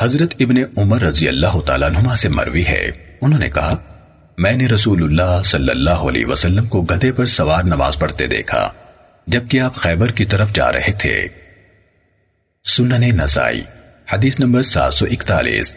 حضرت ابن عمر رضی اللہ تعالیٰ نما سے مروی ہے۔ انہوں نے کہا، میں نے رسول اللہ صلی اللہ علیہ وسلم کو گدے پر سوار نماز پڑھتے دیکھا، جبکہ آپ خیبر کی طرف جا رہے تھے۔ سنن نسائی، حدیث نمبر سات سو اکتالیس۔